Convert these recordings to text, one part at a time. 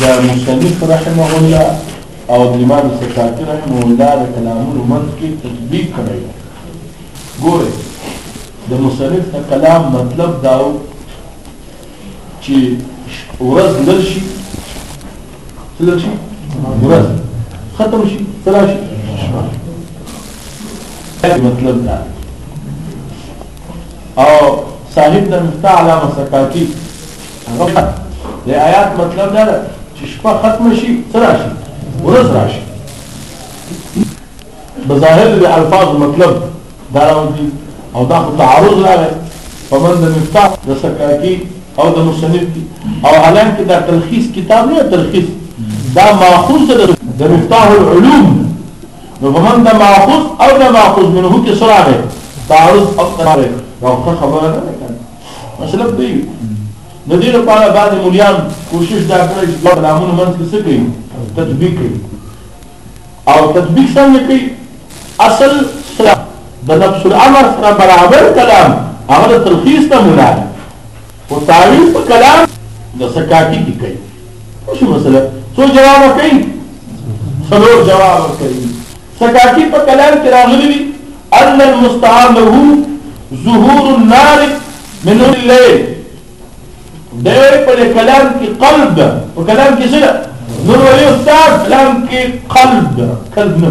د مصنف رحمه الله او د امام سکاتی رحمه الله د کلامونو منځ کې تطبیق کړی ګوره د مصنف د کلام مطلب دا و چې ورځ لږ شي څه لږ شي ورځ ختم شي څه راشي مطلب دا او صاحب د مفتاح علامه سکاکی هغه د آیات مطلب دا ده چې شپه ختم شي څه راشي ورځ راشي بظاهر د الفاظ مطلب دا راوځي او دا خو تعارض راغی په من د مفتاح د سکاکی او د مصنف کی او حالان کې دا تلخیص کتاب نه تلخیص دا ماخوذ د مفتاح العلوم نو په منځ د ماخوذ او د ماخوذ منه کې څه راغی تعارض او تناقض دا ښه خبره نه ده که نه مطلب دی د دې لپاره بعضې مولیان کوشش دا کړی چې دوه کلامونه منځ کې څه کوي تطبیق کوي او تطبیق څنګه کوي اصل سره د نفس الامر سره برابر کلام هغه د تلخیص ته مناسب خو تعویذ په کلام د سکاتی کې کوي څه مسله څو جواب کوي څلور جواب کوي سکاتی په کلام کې راغلي دي ان المستعار له ظهور النار من الليل دا په کلام کې قلب ده په کلام کې څه ده نور ولي استاد کلام کې قلب ده قلب نه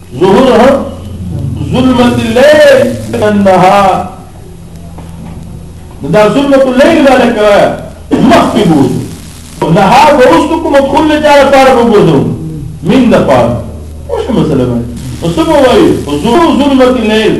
ظهور ها ظلمت الليل النهار دا ظلمت الليل والا کرایا مخفی بوزو نهار بوزو کو مدخول لجارة پارا بوزو من دا پارا وش مسئلہ بھائی وصبح وائی ظهور ظلمت الليل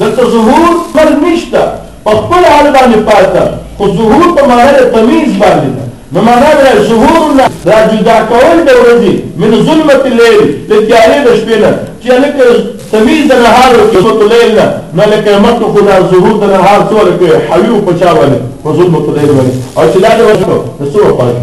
دلته ظهور پر نشته په خپل حال باندې پاته خو ظهور په معنا د تمیز باندې ده نو معنا دا ظهور الله را جدا کول د ورځې من ظلمت الليل د تیارې د شپې نه چې لکه تمیز د نهار او ظلمت الليل نه نه لکه مت خو دا ظهور د نهار څو لکه حیو په چا باندې په ظلمت الليل باندې او چې دا د ورځې نو څو پاتې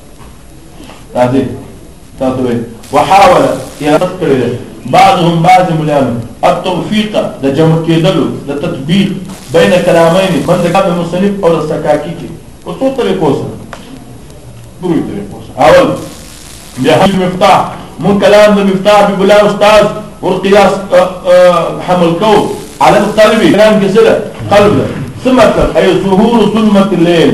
راځي تاسو وي وحاول یا کړی دی بعضهم بعض مليانو التوفيق د جمع کېدلو د تطبیق بین کلامین بند کلام مصنف او سکاکی کې په څو طریقو سره دوی طریقو سره اول بیا حل مفتاح مون کلام د مفتاح به بلا استاد ور قیاس حمل کو على القلب کلام کې سره قلب ثم اي ظهور ظلمه الليل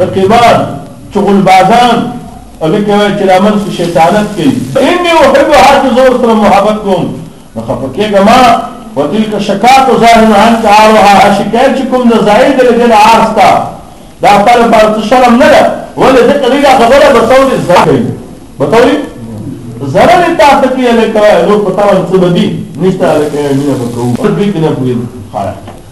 رقیبان چغل بازان او لکه وای چې لامل څه شیطانت کوي اني احبها چې زور سره محبت کوم نو خفه کېږه ما وتلک شکات ظاهر عنك عارها شکایت چې کوم نه زائد لګل عارستا دا پر پر شرم نه ده ولې ځکه دغه خبره به تول زکه به تول زره نه تاسو کې لکه نو پتا څه بدی نشته لکه نه بکو په دې کې نه پوهیږم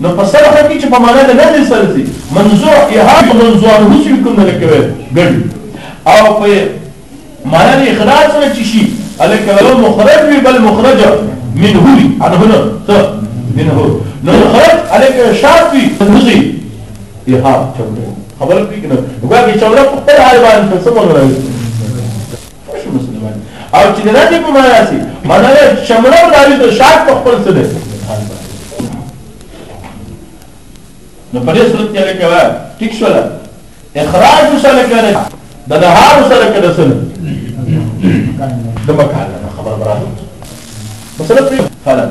نو په صرف کي چي په معنی د نهي سره سي منزوع ايحاء او منزوع عنه سوي کوم دلکه ويل ګڼي او په معنی د اخراج سره چي شي هلکه ويل مخرج وي بل مخرج منه وي عنه نه ته منه نو مخرج هلکه شاف وي تنزي ايحاء چمړه خبر پی کنه وګورئ چمړه په خپل حال باندې څه مونږ راځي خوش مسلمان او چې د راځي په معنا سي معنا یې شمله راوي ته شاک په خپل څه دی نو په دې صورت کې لکه وا ټیک شو لا اخراج سره کړه د نهار سره کړه سره د مکان خبر برابر مثلا خلل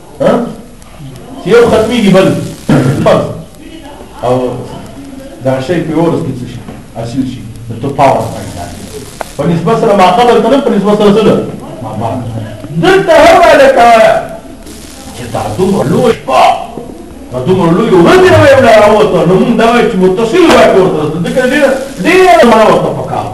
ها چې یو ختمېږي بل بس او دا شی په اور کې څه شي اصل شي د تو پاور پیدا په نسبت سره ما قبل ته په نسبت سره څه ده ما بعد دلته هر ولا کایا چې دا دومره لوی شپه دا دومره لوی ورځ نه وي ولا راوته نو موږ دا چې متصل وای ورته ځکه ډېر ډېر ما ورته پکاره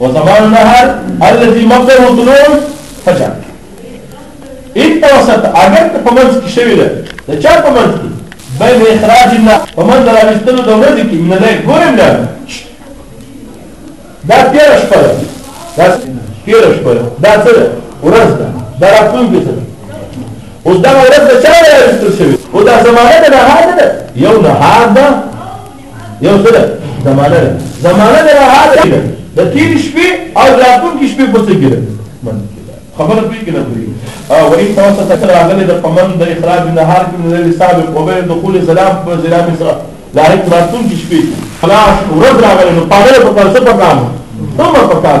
وصباح النهار الذي مقدر طلوع فجر اتوسط اگر په منځ کې شوی ده د چا په منځ کې بین اخراج الله په منځ راوستلو د ورځې کې نه لای ګورم نه دا تیر شپه ده دا تیر شپه ده دا څه ده ورځ ده دا راتلونکې څه ده اوس دا ورځ د چا راوستل شوې او دا زمانه د نهار ده یو نهار ده یو څه ده زمانه ده زمانه ده هغه ده د تیر شپې او د راتلونکي شپې په څه کې ده خبره پوری کنه پوری او ان تاسو ته راغلي د قمن د اخراج نهار کې من الليل سابق او بين دخول ظلام په ظلام سره لا هیڅ راتلونکي شپې خلاص ورځ راغلي نو پاګل په فلسفه کار ثم فقال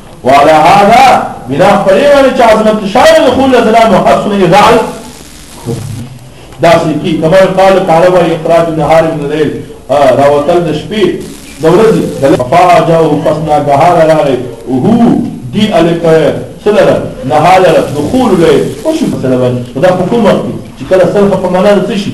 وعلى هذا بنا پرې باندې چې عظمت شان دخول السلام وحسن اذاعه داسې کی کما قال تعالی و اخراج النهار من الليل راوتل د شپې د ورځې د فاجاو فسنا غهار راغی او هو دی الک سره نهار دخول له او شو مثلا دا حکومت چې کله سره په معنا د څه شي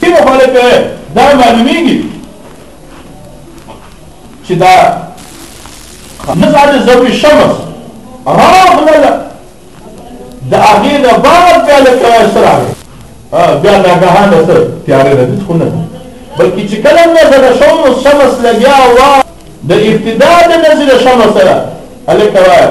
څه مخالف دی دا معلومیږي چې دا نزعه ضرب الشمس راغله د هغې نه بعد بیا له کرایه څه راغی بیا ناګهانه څه تیارې نه دي خو نه بلکې چې کله نظر شو نو شمس لګیا وه د ابتدا د نظر شمس سره هلکه وایه